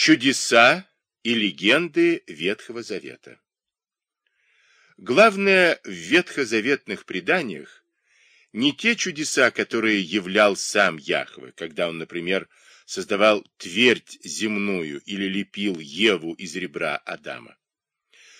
Чудеса и легенды Ветхого Завета Главное в ветхозаветных преданиях не те чудеса, которые являл сам Яхве, когда он, например, создавал твердь земную или лепил Еву из ребра Адама.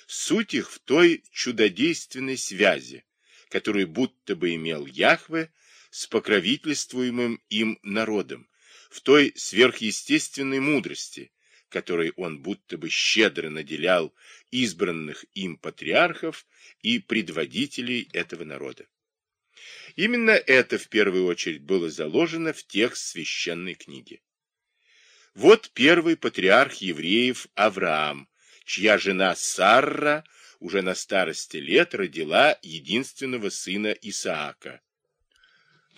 Суть их в той чудодейственной связи, которую будто бы имел Яхве с покровительствуемым им народом, в той сверхъестественной мудрости, которой он будто бы щедро наделял избранных им патриархов и предводителей этого народа. Именно это в первую очередь было заложено в текст священной книги. Вот первый патриарх евреев Авраам, чья жена Сарра уже на старости лет родила единственного сына Исаака.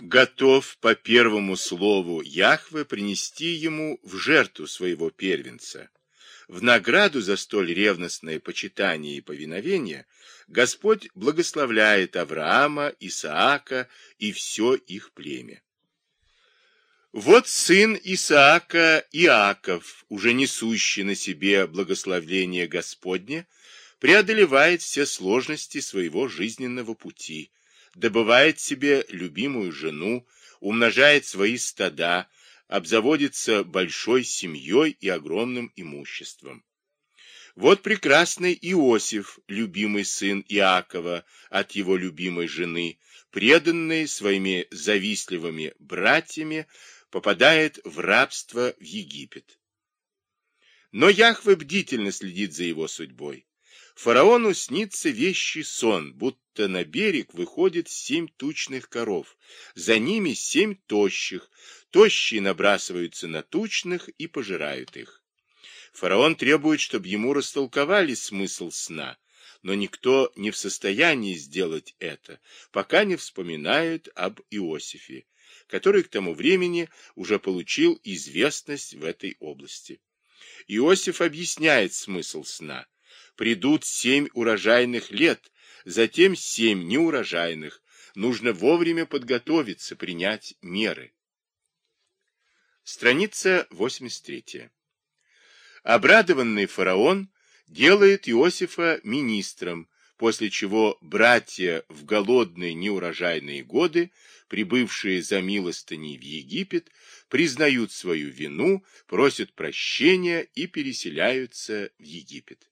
Готов по первому слову Яхве принести ему в жертву своего первенца. В награду за столь ревностное почитание и повиновение Господь благословляет Авраама, Исаака и все их племя. Вот сын Исаака Иаков, уже несущий на себе благословление Господне, преодолевает все сложности своего жизненного пути, добывает себе любимую жену, умножает свои стада, обзаводится большой семьей и огромным имуществом. Вот прекрасный Иосиф, любимый сын Иакова от его любимой жены, преданный своими завистливыми братьями, попадает в рабство в Египет. Но Яхве бдительно следит за его судьбой. Фараону снится вещий сон, будто на берег выходит семь тучных коров, за ними семь тощих, тощие набрасываются на тучных и пожирают их. Фараон требует, чтобы ему растолковали смысл сна, но никто не в состоянии сделать это, пока не вспоминает об Иосифе, который к тому времени уже получил известность в этой области. Иосиф объясняет смысл сна. Придут семь урожайных лет, затем семь неурожайных. Нужно вовремя подготовиться, принять меры. Страница 83. Обрадованный фараон делает Иосифа министром, после чего братья в голодные неурожайные годы, прибывшие за милостыней в Египет, признают свою вину, просят прощения и переселяются в Египет.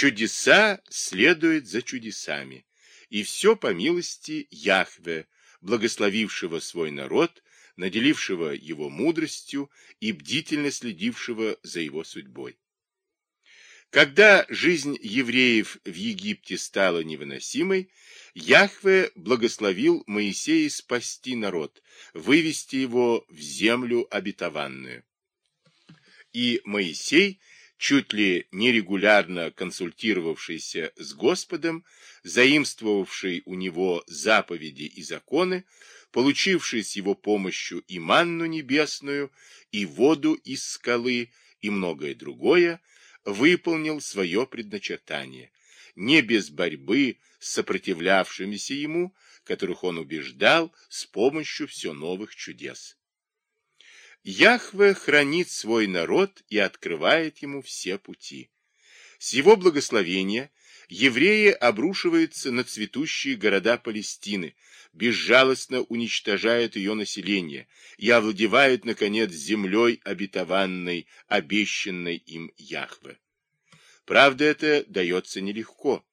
Чудеса следуют за чудесами, и все по милости Яхве, благословившего свой народ, наделившего его мудростью и бдительно следившего за его судьбой. Когда жизнь евреев в Египте стала невыносимой, Яхве благословил Моисея спасти народ, вывести его в землю обетованную. И Моисей, чуть ли нерегулярно консультировавшийся с Господом, заимствовавший у него заповеди и законы, получивший с его помощью и манну небесную, и воду из скалы, и многое другое, выполнил свое предначертание, не без борьбы с сопротивлявшимися ему, которых он убеждал с помощью все новых чудес. Яхве хранит свой народ и открывает ему все пути. С его благословения евреи обрушиваются на цветущие города Палестины, безжалостно уничтожают ее население и овладевают, наконец, землей обетованной, обещанной им Яхве. Правда, это дается нелегко.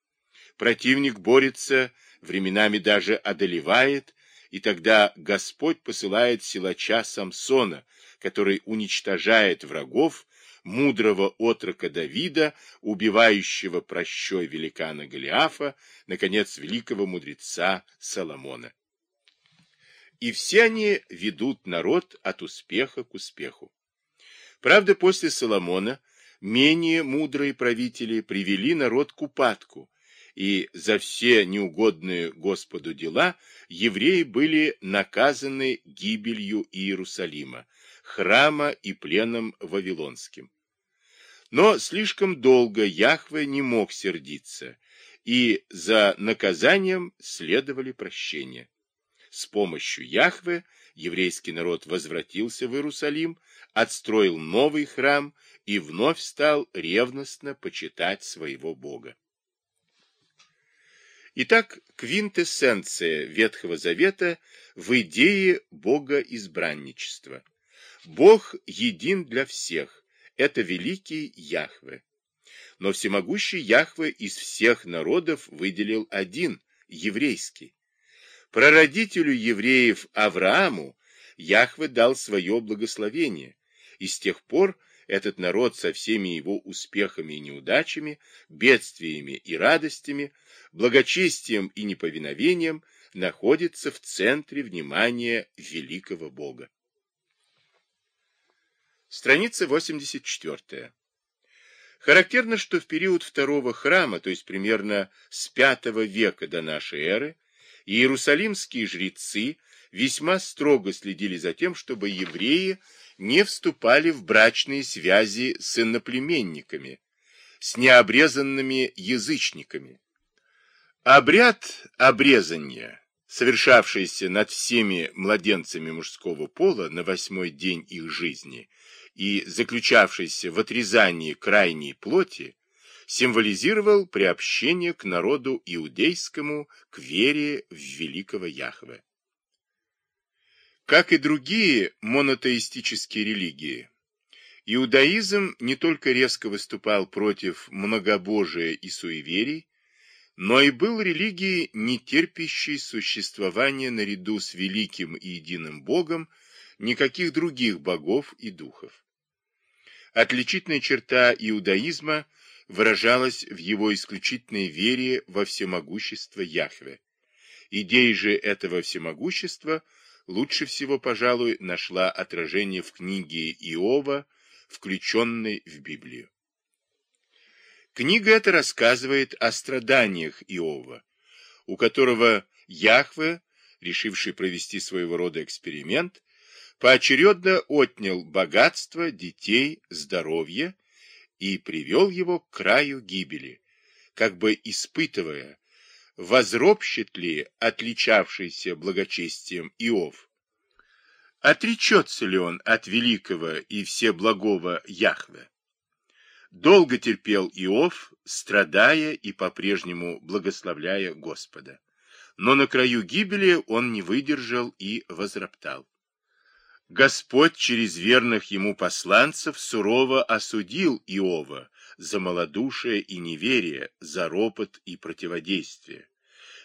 Противник борется, временами даже одолевает, и тогда Господь посылает силача Самсона, который уничтожает врагов, мудрого отрока Давида, убивающего прощой великана Голиафа, наконец, великого мудреца Соломона. И все они ведут народ от успеха к успеху. Правда, после Соломона менее мудрые правители привели народ к упадку, и за все неугодные Господу дела евреи были наказаны гибелью Иерусалима, храма и пленом Вавилонским. Но слишком долго Яхве не мог сердиться, и за наказанием следовали прощения. С помощью Яхве еврейский народ возвратился в Иерусалим, отстроил новый храм и вновь стал ревностно почитать своего Бога. Итак, квинтэссенция Ветхого Завета в идее Бога избранничества. Бог един для всех, это великий Яхве. Но всемогущий Яхве из всех народов выделил один, еврейский. Прародителю евреев Аврааму Яхве дал свое благословение, и с тех пор этот народ со всеми его успехами и неудачами, бедствиями и радостями, благочестием и неповиновением находится в центре внимания великого Бога. Страница 84. Характерно, что в период второго храма, то есть примерно с V века до нашей эры, иерусалимские жрецы весьма строго следили за тем, чтобы евреи не вступали в брачные связи с иноплеменниками, с необрезанными язычниками. Обряд обрезания, совершавшийся над всеми младенцами мужского пола на восьмой день их жизни и заключавшийся в отрезании крайней плоти, символизировал приобщение к народу иудейскому, к вере в великого Яхве. Как и другие монотеистические религии, иудаизм не только резко выступал против многобожия и суеверий, но и был религией, не терпящей существования наряду с великим и единым Богом никаких других богов и духов. Отличительная черта иудаизма выражалась в его исключительной вере во всемогущество Яхве. Идея же этого всемогущества – лучше всего, пожалуй, нашла отражение в книге Иова, включенной в Библию. Книга эта рассказывает о страданиях Иова, у которого Яхве, решивший провести своего рода эксперимент, поочередно отнял богатство, детей, здоровье и привел его к краю гибели, как бы испытывая, возропщет ли отличавшийся благочестием Иов? Отречется ли он от великого и всеблагого Яхве? Долго терпел Иов, страдая и по-прежнему благословляя Господа. Но на краю гибели он не выдержал и возроптал. Господь через верных ему посланцев сурово осудил Иова за малодушие и неверие, за ропот и противодействие.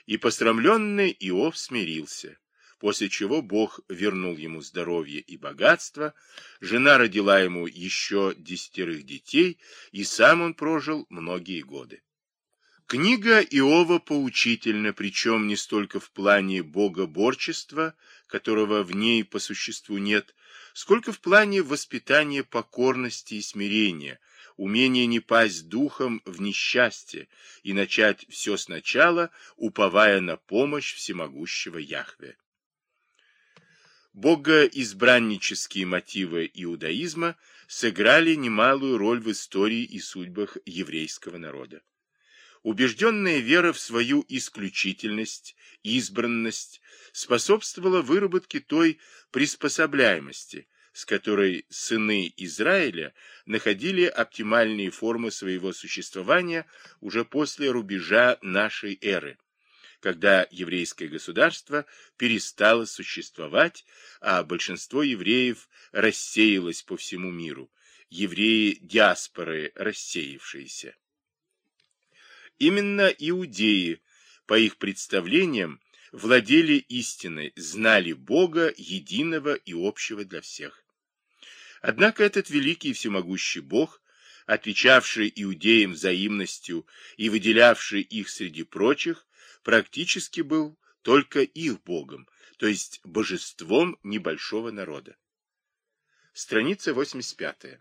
И посрамленный Иов смирился, после чего Бог вернул ему здоровье и богатство, жена родила ему еще десятерых детей, и сам он прожил многие годы. Книга Иова поучительна, причем не столько в плане богоборчества, которого в ней по существу нет, сколько в плане воспитания покорности и смирения, умение не пасть духом в несчастье и начать все сначала, уповая на помощь всемогущего Яхве. Богоизбраннические мотивы иудаизма сыграли немалую роль в истории и судьбах еврейского народа. Убежденная вера в свою исключительность, избранность способствовала выработке той приспособляемости, с которой сыны Израиля находили оптимальные формы своего существования уже после рубежа нашей эры, когда еврейское государство перестало существовать, а большинство евреев рассеялось по всему миру, евреи диаспоры рассеявшиеся. Именно иудеи, по их представлениям, владели истиной, знали Бога, единого и общего для всех. Однако этот великий и всемогущий Бог, отвечавший иудеям взаимностью и выделявший их среди прочих, практически был только их Богом, то есть божеством небольшого народа. Страница 85.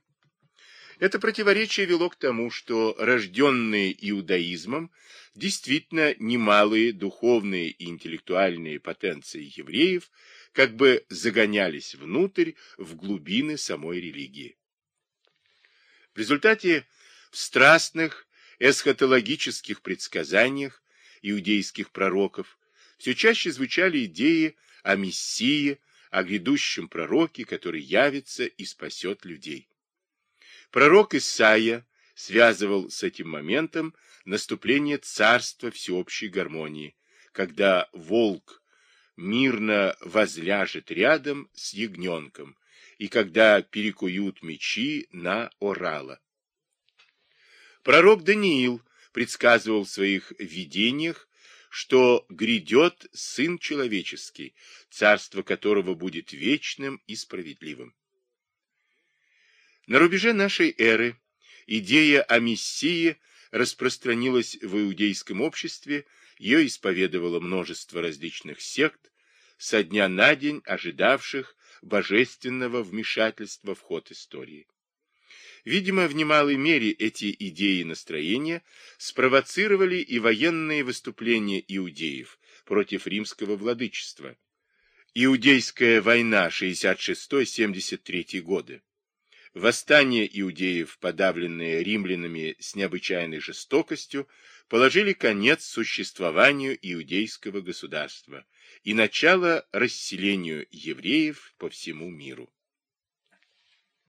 Это противоречие вело к тому, что рожденные иудаизмом действительно немалые духовные и интеллектуальные потенции евреев как бы загонялись внутрь, в глубины самой религии. В результате в страстных эсхатологических предсказаниях иудейских пророков все чаще звучали идеи о Мессии, о грядущем пророке, который явится и спасет людей. Пророк Исаия связывал с этим моментом наступление царства всеобщей гармонии, когда волк мирно возляжет рядом с ягненком, и когда перекуют мечи на орала. Пророк Даниил предсказывал в своих видениях, что грядет Сын Человеческий, царство которого будет вечным и справедливым. На рубеже нашей эры идея о Мессии распространилась в иудейском обществе, ее исповедовало множество различных сект, со дня на день ожидавших божественного вмешательства в ход истории. Видимо, в немалой мере эти идеи и настроения спровоцировали и военные выступления иудеев против римского владычества. Иудейская война 66-73 годы. Восстание иудеев, подавленные римлянами с необычайной жестокостью, положили конец существованию иудейского государства и начало расселению евреев по всему миру.